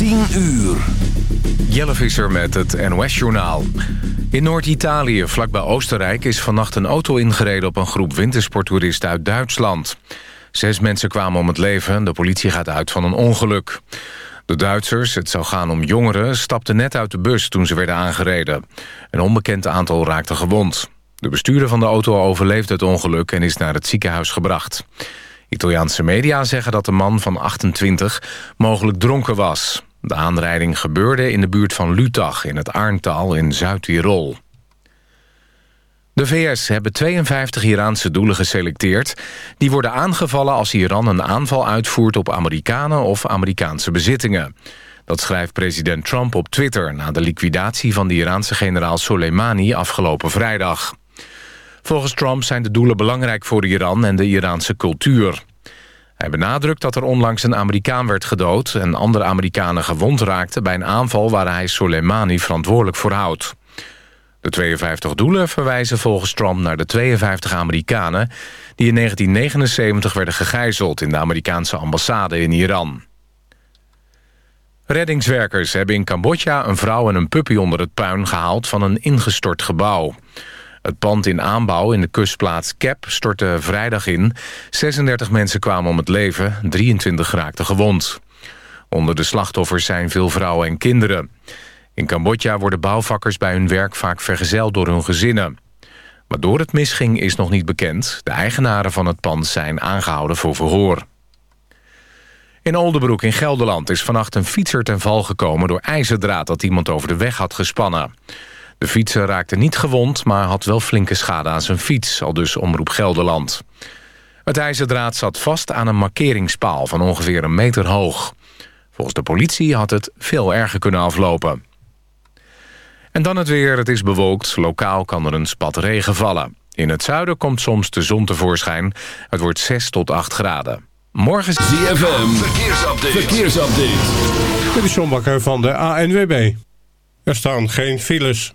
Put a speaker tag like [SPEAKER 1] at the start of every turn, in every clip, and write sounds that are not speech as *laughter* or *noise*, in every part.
[SPEAKER 1] 10 uur.
[SPEAKER 2] Jelle Visser met het NOS-journaal. In Noord-Italië, vlakbij Oostenrijk, is vannacht een auto ingereden... op een groep wintersporttoeristen uit Duitsland. Zes mensen kwamen om het leven. De politie gaat uit van een ongeluk. De Duitsers, het zou gaan om jongeren, stapten net uit de bus toen ze werden aangereden. Een onbekend aantal raakte gewond. De bestuurder van de auto overleefde het ongeluk en is naar het ziekenhuis gebracht. Italiaanse media zeggen dat de man van 28 mogelijk dronken was. De aanrijding gebeurde in de buurt van Lutach in het Arntal in Zuid-Tirol. De VS hebben 52 Iraanse doelen geselecteerd... die worden aangevallen als Iran een aanval uitvoert op Amerikanen of Amerikaanse bezittingen. Dat schrijft president Trump op Twitter... na de liquidatie van de Iraanse generaal Soleimani afgelopen vrijdag. Volgens Trump zijn de doelen belangrijk voor Iran en de Iraanse cultuur. Hij benadrukt dat er onlangs een Amerikaan werd gedood... en andere Amerikanen gewond raakten bij een aanval... waar hij Soleimani verantwoordelijk voor houdt. De 52 doelen verwijzen volgens Trump naar de 52 Amerikanen... die in 1979 werden gegijzeld in de Amerikaanse ambassade in Iran. Reddingswerkers hebben in Cambodja een vrouw en een puppy onder het puin gehaald... van een ingestort gebouw. Het pand in aanbouw in de kustplaats Kep stortte vrijdag in. 36 mensen kwamen om het leven, 23 raakten gewond. Onder de slachtoffers zijn veel vrouwen en kinderen. In Cambodja worden bouwvakkers bij hun werk vaak vergezeld door hun gezinnen. Waardoor het misging is nog niet bekend. De eigenaren van het pand zijn aangehouden voor verhoor. In Oldenbroek in Gelderland is vannacht een fietser ten val gekomen... door ijzerdraad dat iemand over de weg had gespannen. De fietser raakte niet gewond, maar had wel flinke schade aan zijn fiets, al dus Omroep Gelderland. Het ijzerdraad zat vast aan een markeringspaal van ongeveer een meter hoog. Volgens de politie had het veel erger kunnen aflopen. En dan het weer, het is bewolkt, lokaal kan er een spat regen vallen. In het zuiden komt soms de zon tevoorschijn. Het wordt 6 tot 8 graden. Morgen...
[SPEAKER 1] ZFM, verkeersupdate. verkeersupdate.
[SPEAKER 3] Dit is John Bakker van de ANWB. Er staan geen files.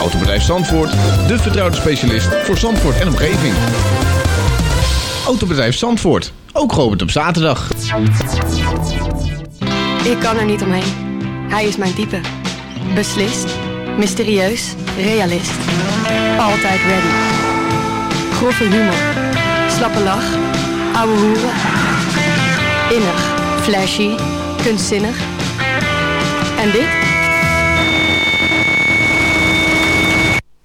[SPEAKER 4] Autobedrijf Zandvoort, de vertrouwde specialist voor Zandvoort en omgeving. Autobedrijf Zandvoort, ook geopend op zaterdag.
[SPEAKER 5] Ik kan er niet omheen. Hij is mijn type. Beslist, mysterieus, realist. Altijd ready. Grove humor, slappe lach, ouwe hoeren. Innig, flashy, kunstzinnig. En dit?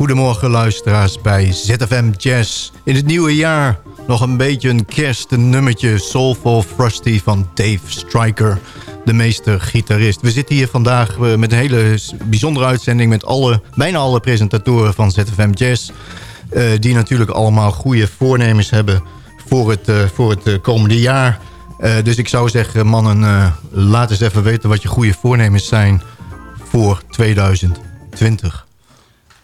[SPEAKER 6] Goedemorgen luisteraars bij ZFM Jazz. In het nieuwe jaar nog een beetje een kerstnummertje Soulful Frosty van Dave Stryker, de meester-gitarist. We zitten hier vandaag eh, met een hele bijzondere uitzending... met alle, bijna alle presentatoren van ZFM Jazz... Uh, die natuurlijk allemaal goede voornemens hebben voor het, uh, voor het komende jaar. Dus ik zou zeggen, mannen, laat eens even weten wat je goede voornemens zijn voor 2020.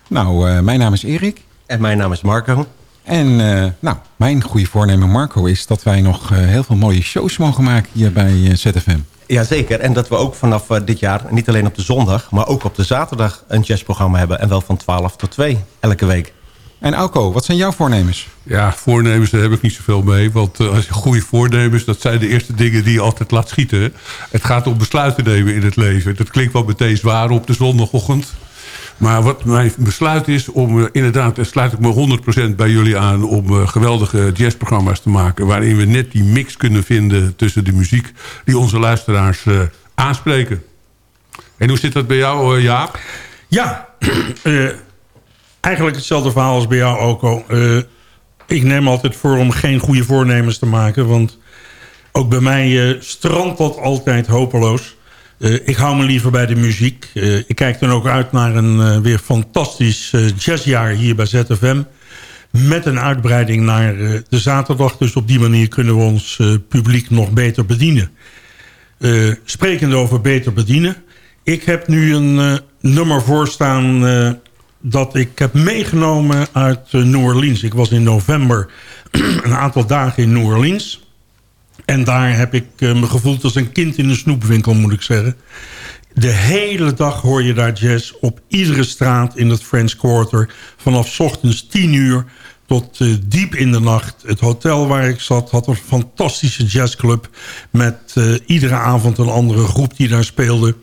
[SPEAKER 7] Nou, uh, mijn naam is Erik.
[SPEAKER 8] En mijn naam is Marco.
[SPEAKER 7] En uh, nou, mijn goede voornemen Marco is dat wij nog uh, heel veel mooie shows mogen maken hier bij ZFM.
[SPEAKER 8] Jazeker, en dat we ook vanaf dit jaar niet alleen op de zondag... maar ook op de zaterdag een jazzprogramma hebben. En wel van 12 tot 2 elke week.
[SPEAKER 7] En Alco, wat zijn jouw voornemens?
[SPEAKER 3] Ja, voornemens daar heb ik niet zoveel mee. Want als je goede voornemens, dat zijn de eerste dingen die je altijd laat schieten. Het gaat om besluiten nemen in het leven. Dat klinkt wel meteen zwaar op de zondagochtend. Maar wat mijn besluit is om uh, inderdaad, sluit ik me 100% bij jullie aan... om uh, geweldige jazzprogramma's te maken... waarin we net die mix kunnen vinden tussen de muziek... die onze luisteraars uh, aanspreken. En hoe zit dat bij jou, Jaap?
[SPEAKER 9] Ja, *clears throat* eigenlijk hetzelfde verhaal als bij jou ook al. ik neem altijd voor om geen goede voornemens te maken... want ook bij mij strandt dat altijd hopeloos... Uh, ik hou me liever bij de muziek. Uh, ik kijk dan ook uit naar een uh, weer fantastisch jazzjaar hier bij ZFM. Met een uitbreiding naar de zaterdag. Dus op die manier kunnen we ons publiek nog beter bedienen. sprekend over beter bedienen. Ik heb nu een nummer voorstaan dat ik heb meegenomen uit New Orleans. Ik was in november *clears throat* een aantal dagen in New Orleans... En daar heb ik uh, me gevoeld als een kind in een snoepwinkel, moet ik zeggen. De hele dag hoor je daar jazz op iedere straat in het French Quarter. Vanaf ochtends 10 uur tot uh, diep in de nacht. Het hotel waar ik zat had een fantastische jazzclub... met uh, iedere avond een andere groep die daar speelde.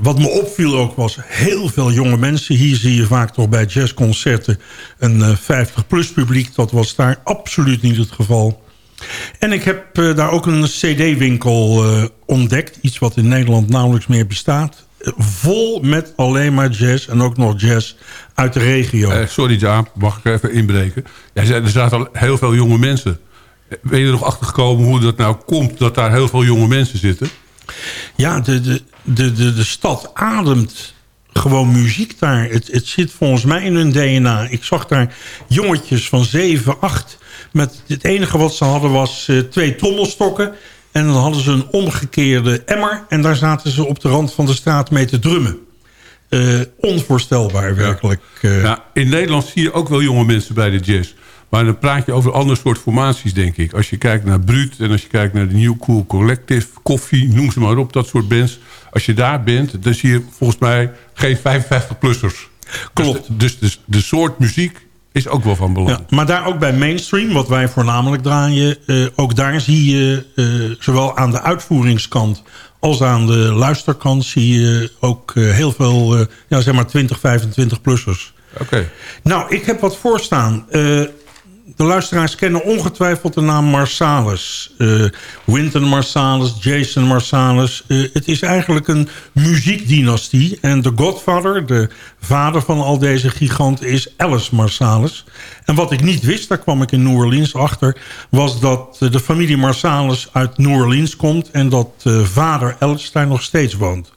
[SPEAKER 9] Wat me opviel ook was heel veel jonge mensen. Hier zie je vaak toch bij jazzconcerten een 50-plus publiek. Dat was daar absoluut niet het geval. En ik heb uh, daar ook een cd-winkel uh, ontdekt. Iets wat in Nederland nauwelijks meer bestaat. Uh, vol met alleen maar jazz en ook nog jazz uit de regio.
[SPEAKER 3] sorry Jaap, mag ik even inbreken? Jij zei, er zaten al heel veel jonge mensen. Ben je er nog achter gekomen hoe dat nou komt dat daar heel veel jonge mensen zitten?
[SPEAKER 9] Ja, de, de, de, de, de stad ademt gewoon muziek daar. Het, het zit volgens mij in hun DNA. Ik zag daar jongetjes van 7, 8 met het enige wat ze hadden was uh, twee trommelstokken. En dan hadden ze een omgekeerde emmer. En daar zaten ze op de rand van de straat mee te drummen. eh, onvoorstelbaar werkelijk. eh.
[SPEAKER 3] Ja, in Nederland zie je ook wel jonge mensen bij de jazz. Maar dan praat je over ander soort formaties, denk ik. Als je kijkt naar Bruut en als je kijkt naar de New Cool Collective... Koffie, noem ze maar op, dat soort bands. Als je daar bent, dan zie je volgens mij geen 55-plussers. Klopt. Dus, dus, dus de soort muziek is ook wel van belang.
[SPEAKER 9] Ja, maar daar ook bij mainstream, wat wij voornamelijk draaien... eh, ook daar zie je, eh, zowel aan de uitvoeringskant... als aan de luisterkant zie je ook eh, heel veel, ja, zeg maar 20, 25-plussers.
[SPEAKER 3] Oké.
[SPEAKER 9] Nou, ik heb wat voorstaan. De luisteraars kennen ongetwijfeld de naam Marsalis. Eh Wynton Marsalis, Jason Marsalis. Eh, het is eigenlijk een muziekdynastie. En de godfather, de vader van al deze giganten, is Alice Marsalis. En wat ik niet wist, daar kwam ik in New Orleans achter... was dat eh, de familie Marsalis uit New Orleans komt... en dat vader Alice daar nog steeds woont.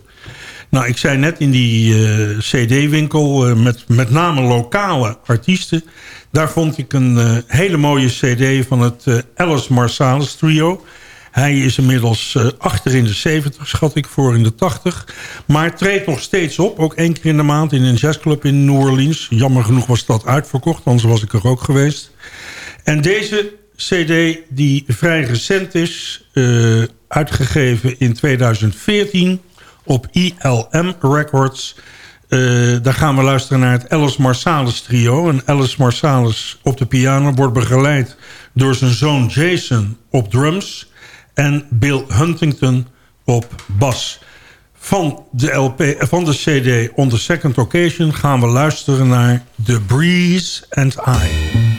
[SPEAKER 9] Nou, ik zei net in die cd-winkel met met name lokale artiesten... daar vond ik een eh, hele mooie cd van het eh, Alice Marsalis trio. Hij is inmiddels eh, achter in de 70, schat ik, voor in de 80. Maar treedt nog steeds op, ook één keer in de maand... in een jazzclub in New Orleans. Jammer genoeg was dat uitverkocht, anders was ik er ook geweest. En deze cd, die vrij recent is... uitgegeven in 2014 op ILM Records. Eh, daar gaan we luisteren naar het Alice Marsalis trio. En Alice Marsalis op de piano wordt begeleid door zijn zoon Jason op drums... en Bill Huntington op bas. Van de, LP, eh, van de CD On the Second Occasion gaan we luisteren naar The Breeze and I.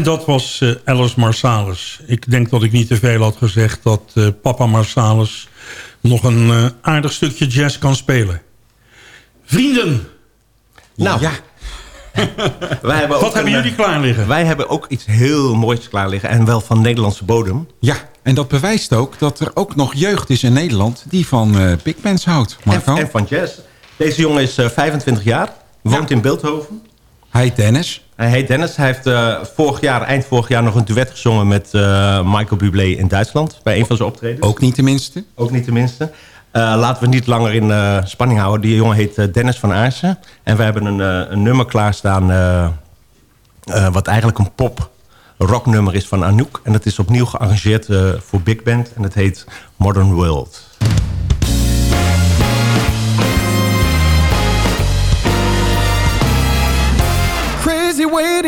[SPEAKER 9] En dat was uh, Alice Marsalis. Ik denk dat ik niet te veel had gezegd dat uh, papa Marsalis nog een uh, aardig stukje jazz kan spelen. Vrienden!
[SPEAKER 8] Nou, ja. *laughs*
[SPEAKER 9] wij hebben Wat hebben jullie klaar liggen?
[SPEAKER 8] Wij hebben ook iets heel moois klaar liggen. En wel van Nederlandse bodem.
[SPEAKER 7] Ja, en dat bewijst ook dat er ook nog jeugd is in Nederland... die van big bands houdt, Marco.
[SPEAKER 8] En, en, van jazz. Deze jongen is 25 jaar. Woont ja. in Beeldhoven.
[SPEAKER 7] Hij Dennis.
[SPEAKER 8] Hij heet Dennis. Hij heeft uh, vorig jaar, eind vorig jaar nog een duet gezongen met uh, Michael Bublé in Duitsland. Bij een van zijn optredens.
[SPEAKER 7] Ook niet tenminste.
[SPEAKER 8] Ook niet tenminste. Uh, laten we niet langer in spanning houden. Die jongen heet Dennis van Aarsen. En we hebben een, een nummer klaarstaan... wat eigenlijk een pop rocknummer is van Anouk. En dat is opnieuw gearrangeerd voor Big Band. En het heet Modern World.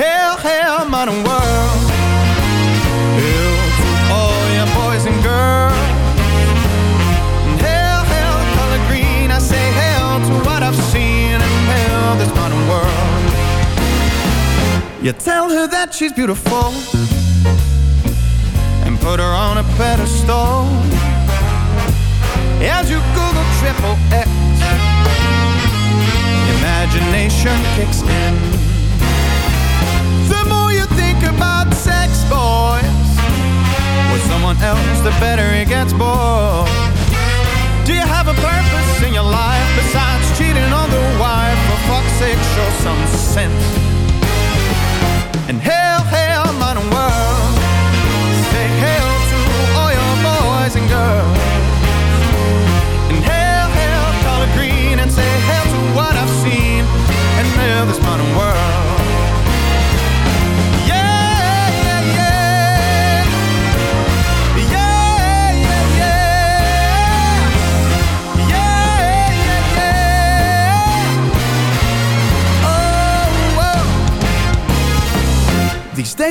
[SPEAKER 10] Hail, hail, modern world. Hail to oh, all your boys and girls. Hail, hail, color green. I say hail to what I've seen and hail this modern world. You tell her that she's beautiful and put her on a pedestal. As you Google triple X, imagination kicks in With someone else, the better it gets, boy. Do you have a purpose in your life besides cheating on the wife? For fuck's sake, show some sense.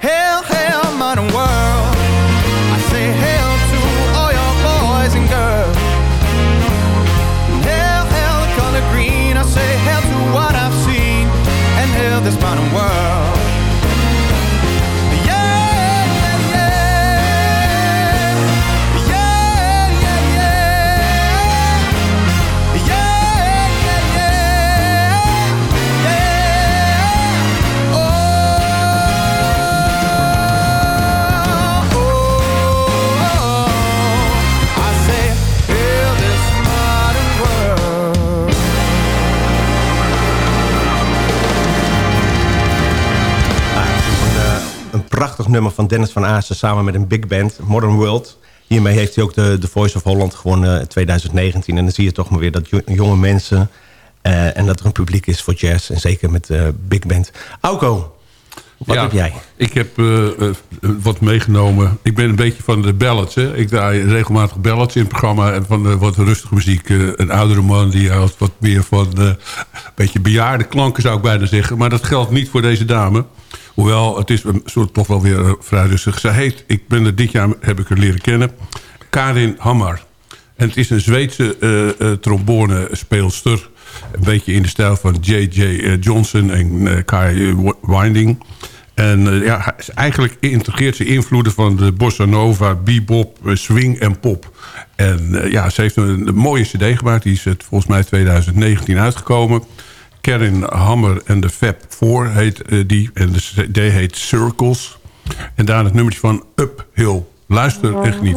[SPEAKER 10] Hail, hail, modern world. I say hail to all your boys and girls. Hail, hail, color green. I say hail to what I've seen. And hail this modern world
[SPEAKER 8] prachtig nummer van Dennis van Aassen samen met een big band, Modern World. Hiermee heeft hij ook de, de Voice of Holland gewonnen in 2019. En dan zie je toch maar weer dat jonge mensen... Uh, en dat er een publiek is voor jazz. En zeker met uh, big band. Auko, wat
[SPEAKER 3] ja,
[SPEAKER 8] heb jij?
[SPEAKER 3] Ik heb uh, wat meegenomen. Ik ben een beetje van de ballads. Hè. Ik draai regelmatig ballads in het programma. En van wat rustige muziek. een oudere man die houdt wat meer van... een beetje bejaarde klanken zou ik bijna zeggen. Maar dat geldt niet voor deze dame. Hoewel, het is een soort toch wel weer vrij rustig. Zij heet, ik ben er dit jaar, heb ik haar leren kennen... Karin Hammar. En het is een Zweedse uh, uh, trombone speelster. Een beetje in de stijl van J.J. Johnson en Kai Winding. En ja, eigenlijk integreert ze invloeden van de bossa nova, bebop, swing en pop. En ja, ze heeft een, mooie cd gemaakt. Die is volgens mij 2019 uitgekomen. Karen Hammer en de Fab 4 heet die. En de cd heet Circles. En daar het nummertje van Uphill. Luister echt niet.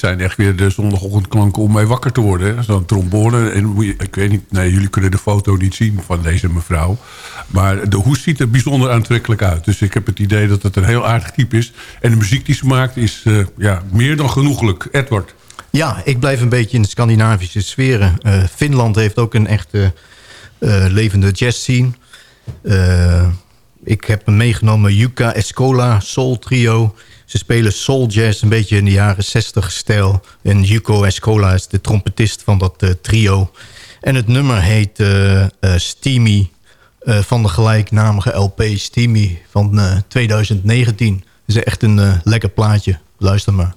[SPEAKER 3] Dit zijn echt weer de zondagochtendklanken om mee wakker te worden. Zo'n trombone. En ik weet niet, nee, jullie kunnen de foto niet zien van deze mevrouw. Maar de hoes ziet er bijzonder aantrekkelijk uit. Dus ik heb het idee dat het een heel aardig type is. En de muziek die ze maakt is uh, ja, meer dan genoeglijk. Edward.
[SPEAKER 6] Ja, ik blijf een beetje in de Scandinavische sferen. Uh, Finland heeft ook een echte uh, levende jazz scene. ik heb meegenomen Yuka Escola Soul Trio... Ze spelen soul jazz een beetje in de jaren 60 stijl. En Yuko Escola is de trompetist van dat uh, trio. En het nummer heet uh, uh, Steamy van de gelijknamige LP Steamy van 2019. Het is echt een lekker plaatje. Luister maar.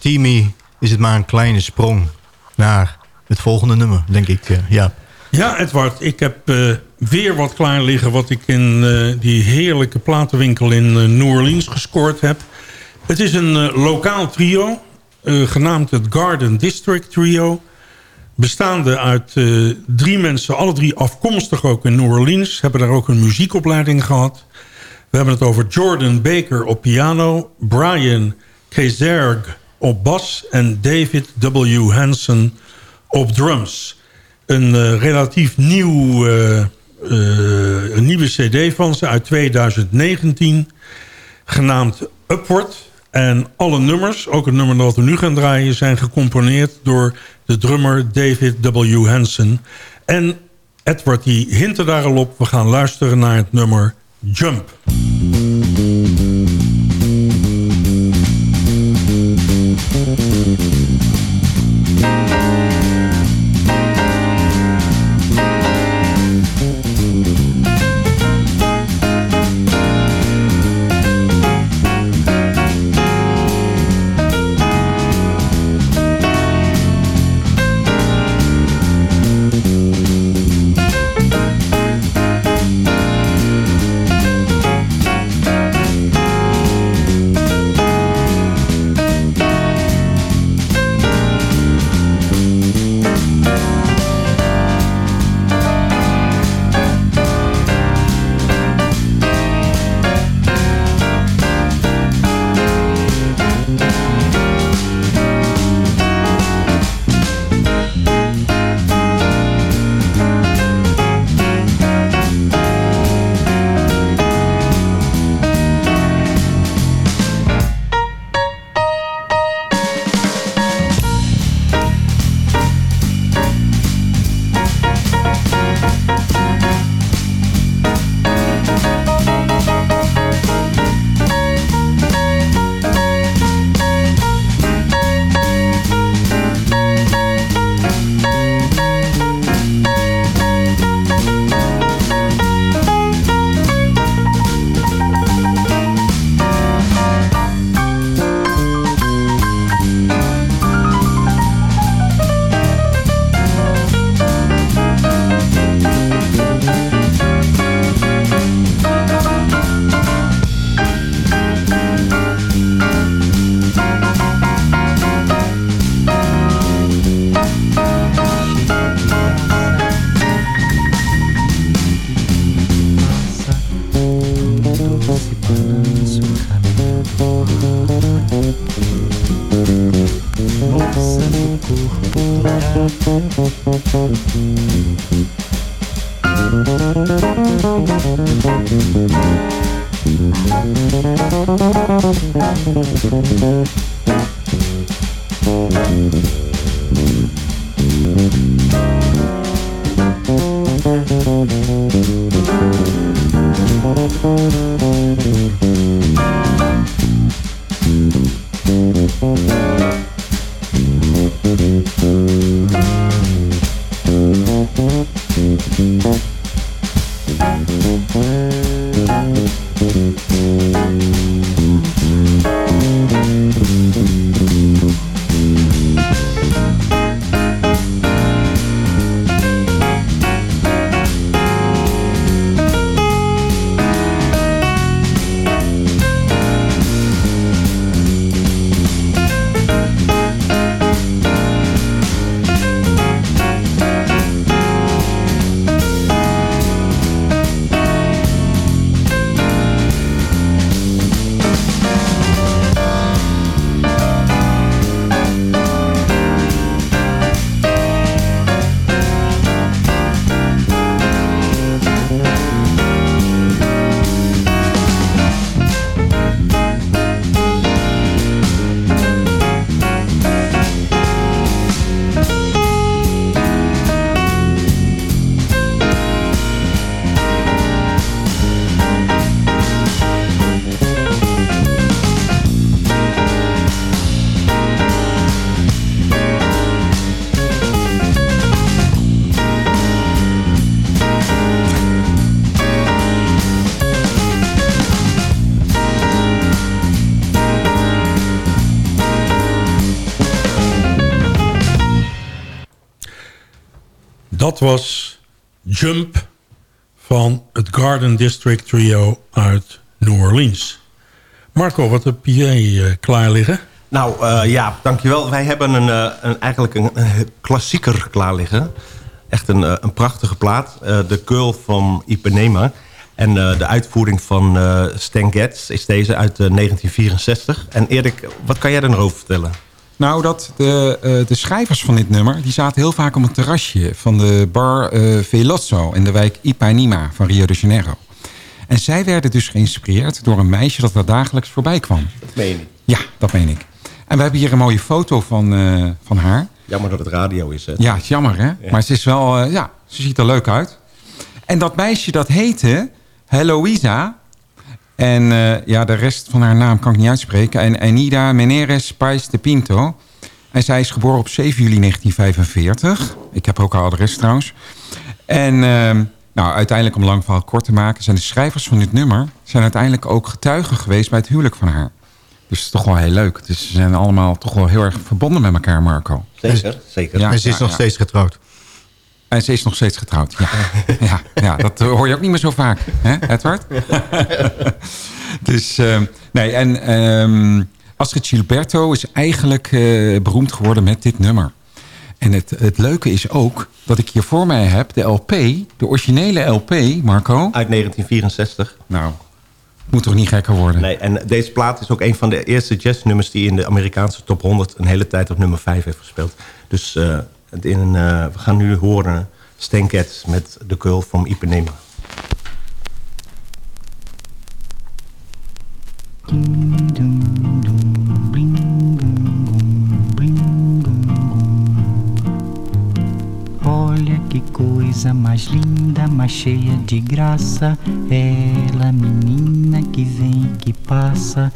[SPEAKER 6] Steamy is het maar een kleine sprong naar het volgende nummer, denk ik. eh, ja.
[SPEAKER 9] Ja, Edward, ik heb eh, weer wat klaar liggen... wat ik in eh, die heerlijke platenwinkel in New Orleans gescoord heb. Het is een lokaal trio, genaamd het Garden District Trio... bestaande uit drie mensen, alle drie afkomstig ook in New Orleans... hebben daar ook een muziekopleiding gehad. We hebben het over Jordan Baker op piano... Brian Kezerg op bas en David W. Hansen op drums een eh, relatief nieuw, eh, eh, een nieuwe cd van ze uit 2019, genaamd Upward. En alle nummers, ook het nummer dat we nu gaan draaien... zijn gecomponeerd door de drummer David W. Hansen. En Edward die hinten daar al op. We gaan luisteren naar het nummer Jump. Dat was Jump van het Garden District Trio uit New Orleans. Marco, wat heb jij uh, klaar liggen?
[SPEAKER 8] Nou uh, ja, dankjewel. Wij hebben een, uh, een eigenlijk een, klassieker klaar liggen. Echt een, een prachtige plaat. de Girl van Ipanema. En de uitvoering van Stan Getz is deze uit 1964. En Erik, wat kan jij er nog over vertellen?
[SPEAKER 7] Nou, dat de, uh, de schrijvers van dit nummer... die zaten heel vaak op een terrasje van de bar uh, Veloso... in de wijk Ipanema van Rio de Janeiro. En zij werden dus geïnspireerd door een meisje... dat daar dagelijks voorbij kwam.
[SPEAKER 8] Dat meen niet?
[SPEAKER 7] Ja, dat meen ik. En we hebben hier een mooie foto van, uh, van haar.
[SPEAKER 8] Jammer dat het radio is, hè?
[SPEAKER 7] Ja, het is jammer, hè? Ja. Maar ze is wel... ja, ze ziet er leuk uit. En dat meisje dat heette Heloisa... En uh, ja, de rest van haar naam kan ik niet uitspreken. En Enida Meneres Pais de Pinto. En zij is geboren op 7 juli 1945. Ik heb ook haar adres trouwens. En uh, nou, uiteindelijk, om lang verhaal kort te maken... zijn de schrijvers van dit nummer... zijn uiteindelijk ook getuigen geweest bij het huwelijk van haar. Dus het is toch wel heel leuk. Dus ze zijn allemaal toch wel heel erg verbonden met elkaar, Marco.
[SPEAKER 8] Zeker, zeker.
[SPEAKER 6] Ja, en ze is
[SPEAKER 7] ja,
[SPEAKER 6] nog
[SPEAKER 7] ja.
[SPEAKER 6] steeds getrouwd.
[SPEAKER 7] En ze is nog steeds getrouwd, ja. *laughs* ja, ja, dat hoor je ook niet meer zo vaak, hè, Edward? *laughs* dus, uh, nee, en um, Astrid Gilberto is eigenlijk uh, beroemd geworden met dit nummer. En het, het leuke is ook dat ik hier voor mij heb de LP, de originele LP, Marco.
[SPEAKER 8] Uit 1964.
[SPEAKER 7] Nou, moet toch niet gekker worden?
[SPEAKER 8] Nee, en deze plaat is ook een van de eerste jazznummers... die in de Amerikaanse top 100 een hele tijd op nummer 5 heeft gespeeld. Dus uh, in, uh, we gaan nu horen Stan Getz met The Girl from Ipanema.
[SPEAKER 11] Olha que coisa mais linda, mais cheia de graça. Ela, menina que vem, que passa,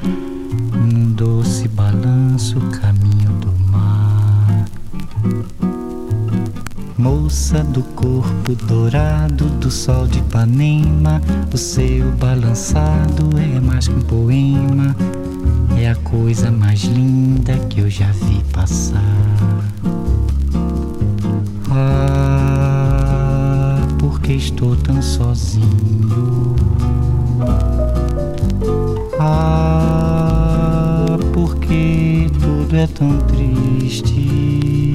[SPEAKER 11] num doce balanço, caminho do mar. Moça do corpo dourado do sol de Ipanema, o seu balançado é mais que um poema, é a coisa mais linda que eu já vi passar. Ah, porque estou tão sozinho. Ah, porque tudo é tão triste.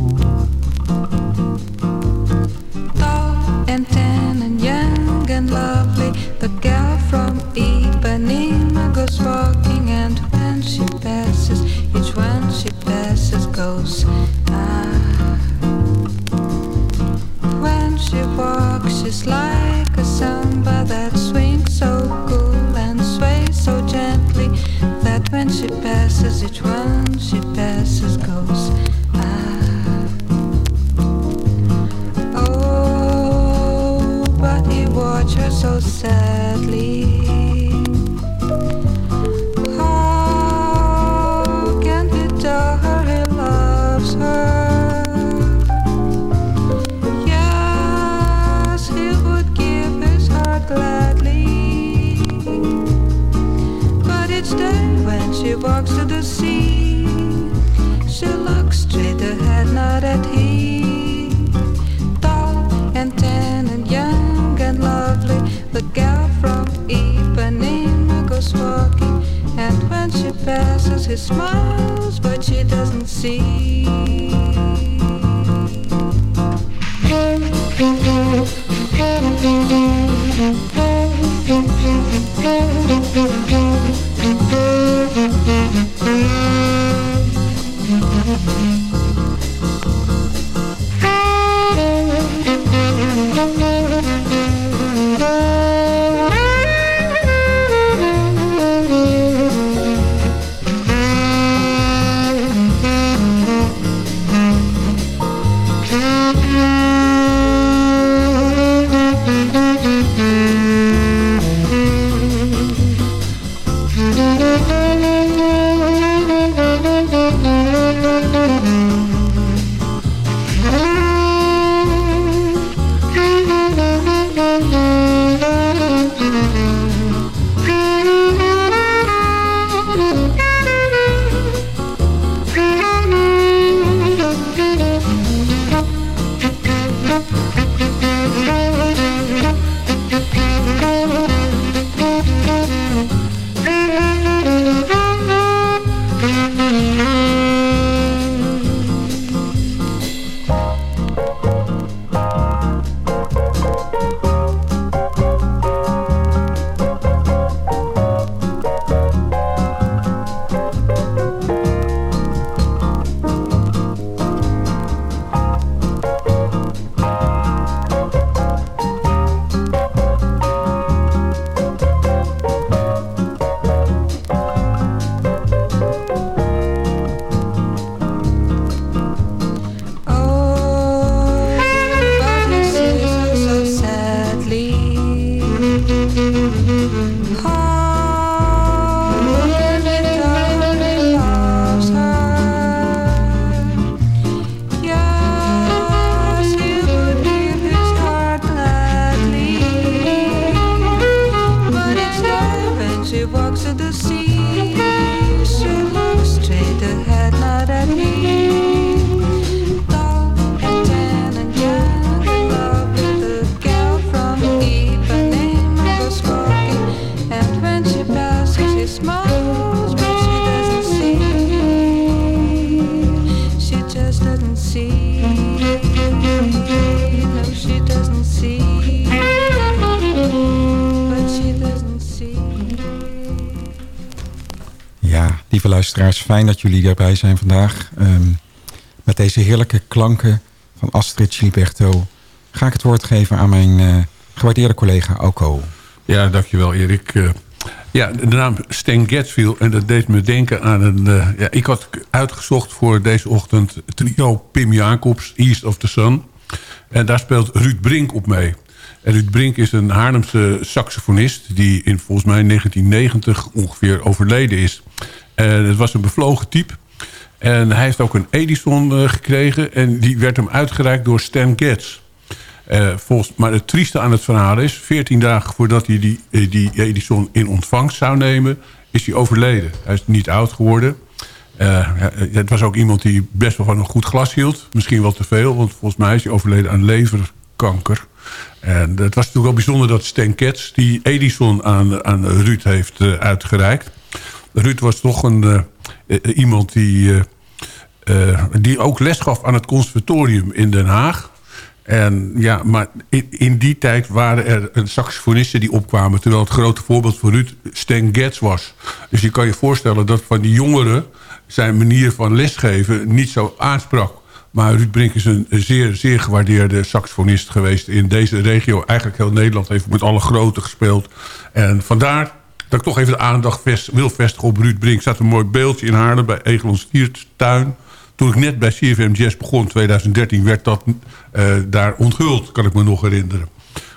[SPEAKER 7] Luisteraars. Fijn dat jullie erbij zijn vandaag. Ehm, met deze heerlijke klanken van Astrid Gilberto... ga ik het woord geven aan mijn uh, gewaardeerde collega Alco.
[SPEAKER 3] Ja, dankjewel Erik. Uh, ja, de naam Stan Getfield. En dat deed me denken aan een... Uh, ja, ik had uitgezocht voor deze ochtend trio Pim Jacobs, East of the Sun. En daar speelt Ruud Brink op mee. En Ruud Brink is een Haarlemse saxofonist... die in volgens mij 1990 ongeveer overleden is. Het was een bevlogen type. En hij heeft ook een Edison uh, gekregen. En die werd hem uitgereikt door Stan Getz. Uh, volgens, maar het trieste aan het verhaal is... 14 dagen voordat hij die, die Edison in ontvangst zou nemen... is hij overleden. Hij is niet oud geworden. Het was ook iemand die best wel van een goed glas hield. Misschien wel te veel, want volgens mij is hij overleden aan leverkanker. En het was natuurlijk wel bijzonder dat Stan Ketz... die Edison aan, aan Ruud heeft uitgereikt. Ruud was toch een, uh, iemand die, die ook les gaf aan het conservatorium in Den Haag. En ja, maar in, die tijd waren er saxofonisten die opkwamen... terwijl het grote voorbeeld voor Ruud Stan Getz was. Dus je kan je voorstellen dat van die jongeren... zijn manier van lesgeven niet zo aansprak. Maar Ruud Brink is een zeer, zeer gewaardeerde saxofonist geweest in deze regio. Eigenlijk heel Nederland heeft met alle grote gespeeld. En vandaar dat ik toch even de aandacht wil vestigen op Ruud Brink. Er staat een mooi beeldje in Haarlem bij Egelons Tuin. Toen ik net bij CFM Jazz begon, 2013, werd dat eh, daar onthuld, kan ik me nog herinneren.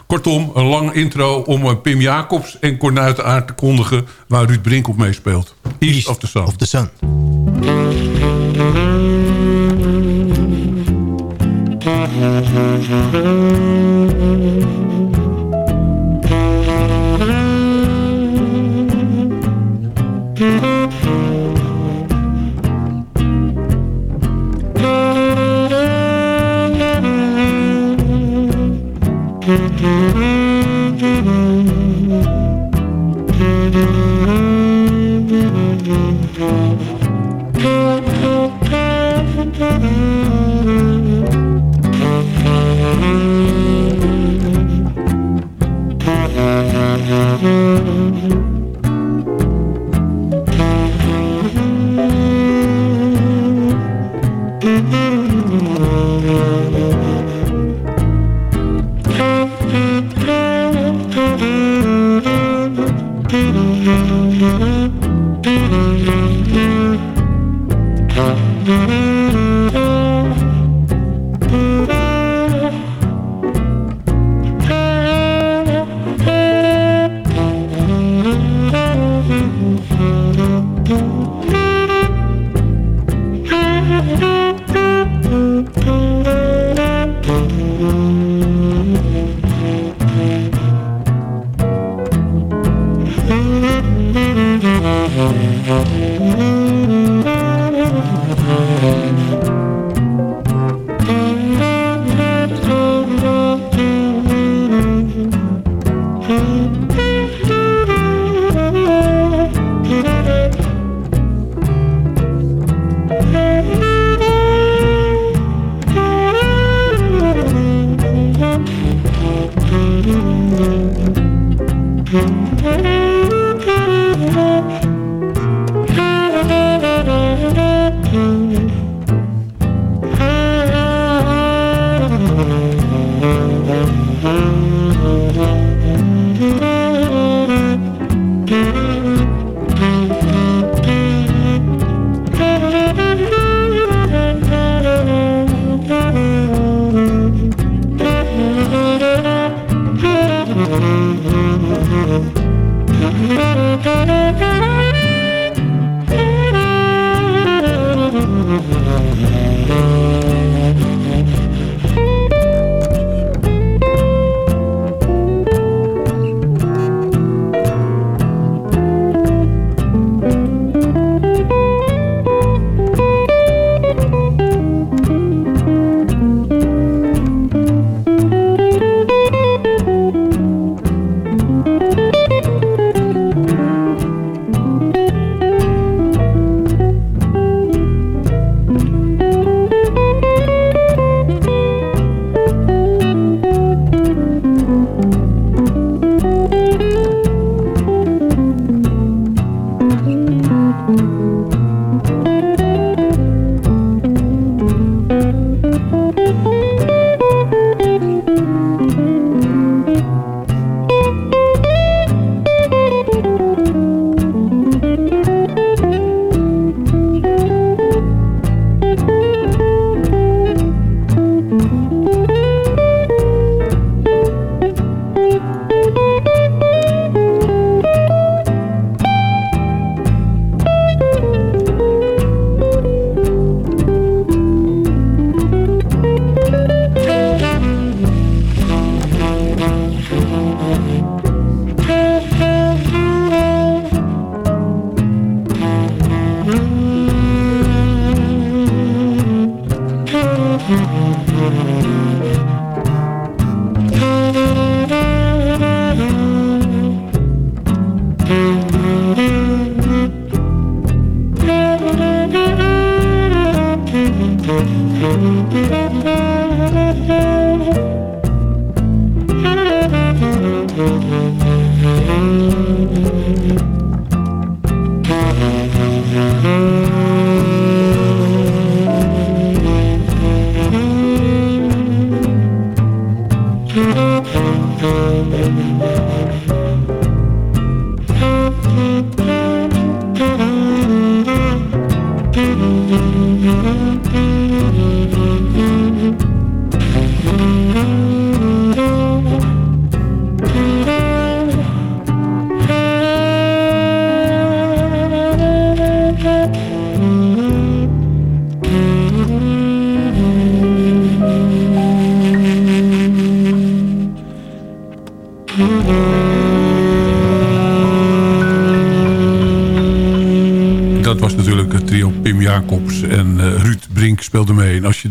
[SPEAKER 3] Kortom, een lange intro om eh, Pim Jacobs en Cornuit aan te kondigen... waar Ruud Brink op meespeelt. East, East of the Sun.
[SPEAKER 6] Of the sun.
[SPEAKER 3] Mm-hmm. Mm-hmm.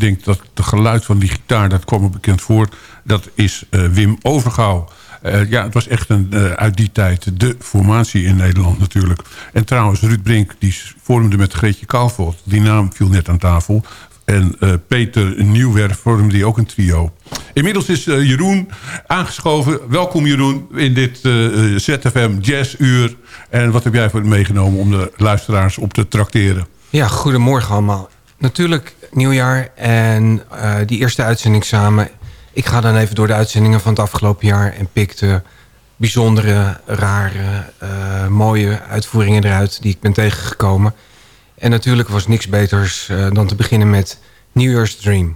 [SPEAKER 3] Dat het geluid van die gitaar, dat kwam me bekend voor... dat is eh, Wim Overgouw. Eh, ja, het was echt een, eh, uit die tijd de formatie in Nederland natuurlijk. En trouwens, Ruud Brink die vormde met Greetje Kaalvoort. Die naam viel net aan tafel. En Peter Nieuwwerf vormde die ook een trio. Inmiddels is Jeroen aangeschoven. Welkom Jeroen in dit ZFM Jazzuur. En wat heb jij voor meegenomen om de luisteraars op te trakteren?
[SPEAKER 12] Ja, goedemorgen allemaal. Natuurlijk nieuwjaar en eh, die eerste uitzending samen. Ik ga dan even door de uitzendingen van het afgelopen jaar... en pik de bijzondere, rare, eh, mooie uitvoeringen eruit... die ik ben tegengekomen. En natuurlijk was niks beters eh, dan te beginnen met New Year's Dream.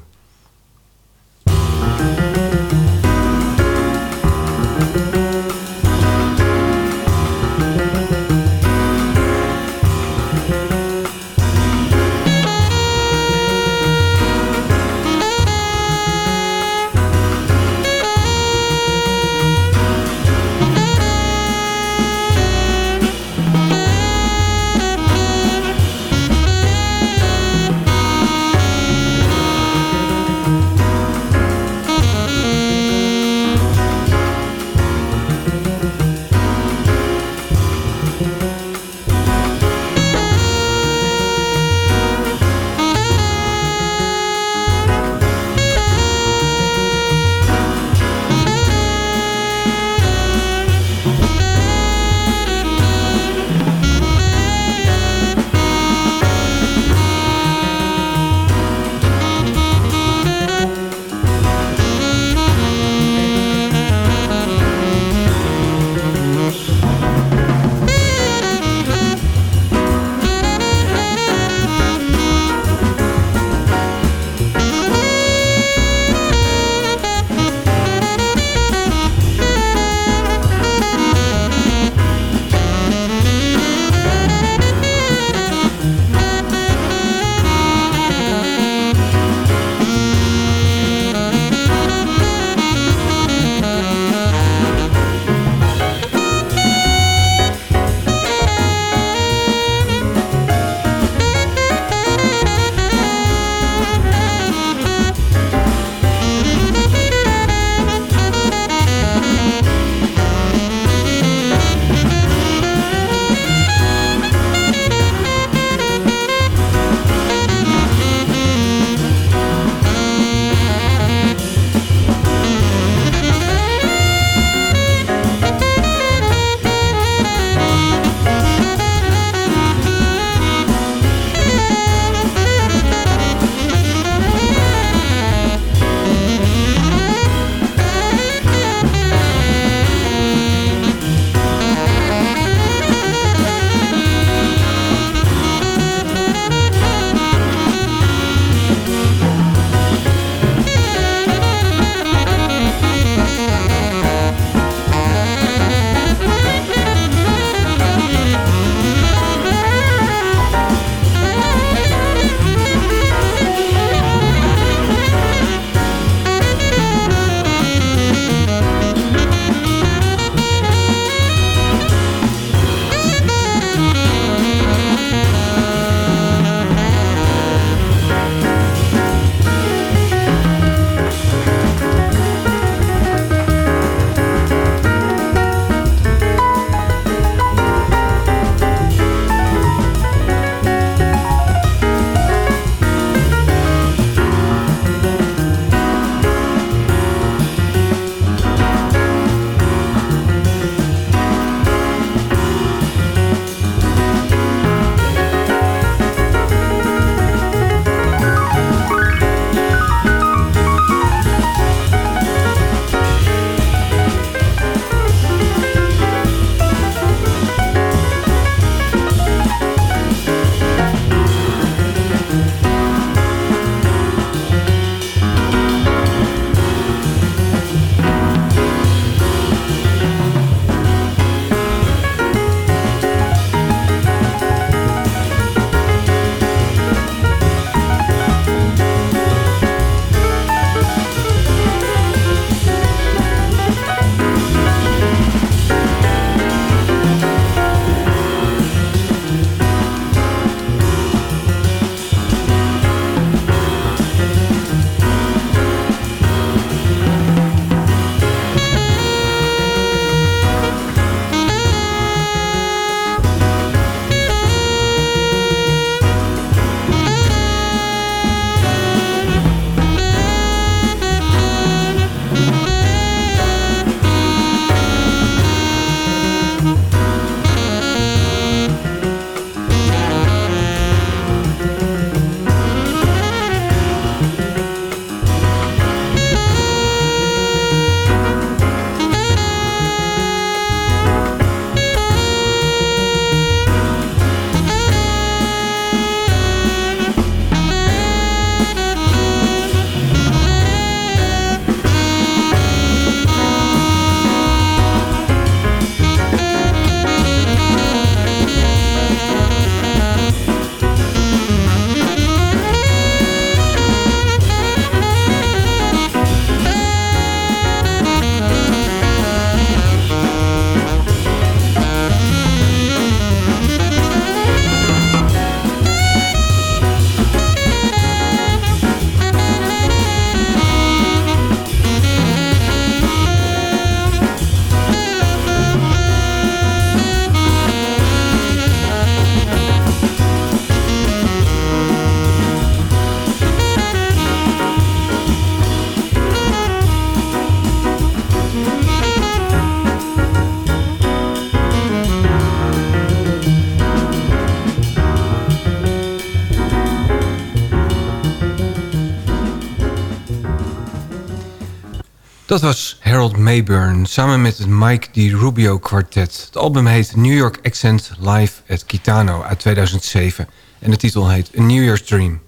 [SPEAKER 12] Dat was Harold Mayburn samen met het Mike Di Rubio Quartet. Het album heet New York Accent Live at Kitano uit 2007. En de titel heet A New Year's Dream.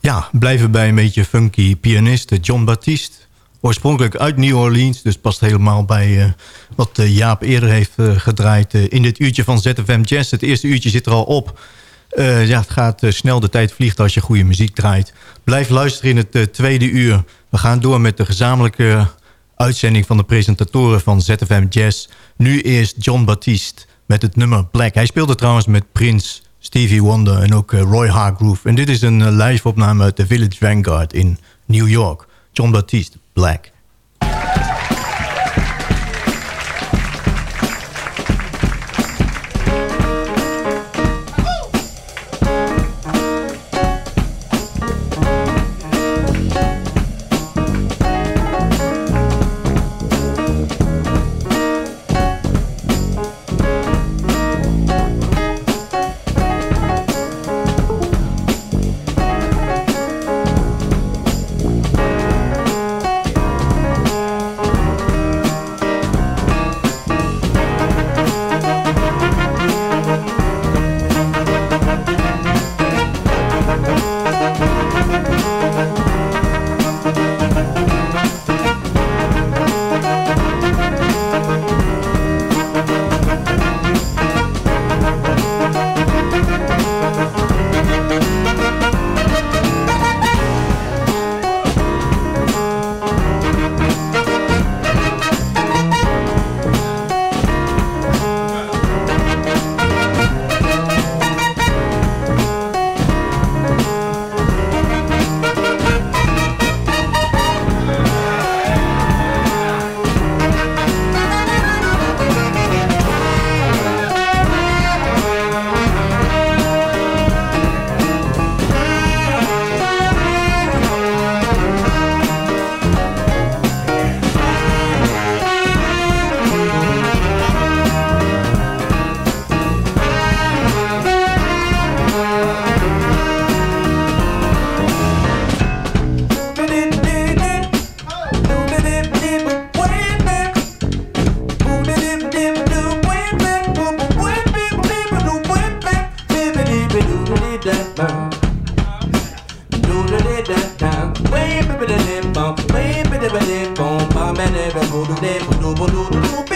[SPEAKER 6] Ja, blijven bij een beetje funky pianist John Baptiste. Oorspronkelijk uit New Orleans, dus past helemaal bij uh, wat uh, Jaap eerder heeft uh, gedraaid in dit uurtje van ZFM Jazz. Het eerste uurtje zit er al op. ja, het gaat snel, de tijd vliegt als je goede muziek draait. Blijf luisteren in het tweede uur. We gaan door met de gezamenlijke uitzending van de presentatoren van ZFM Jazz. Nu eerst John Baptiste met het nummer Black. Hij speelde trouwens met Prince, Stevie Wonder en ook Roy Hargrove. En dit is een live opname uit de Village Vanguard in New York. John Baptiste, Black.
[SPEAKER 10] Way, baby, the limp, way, baby, the limp, bomb, bomb, and every good day, boom, boom, boom, boom, boom.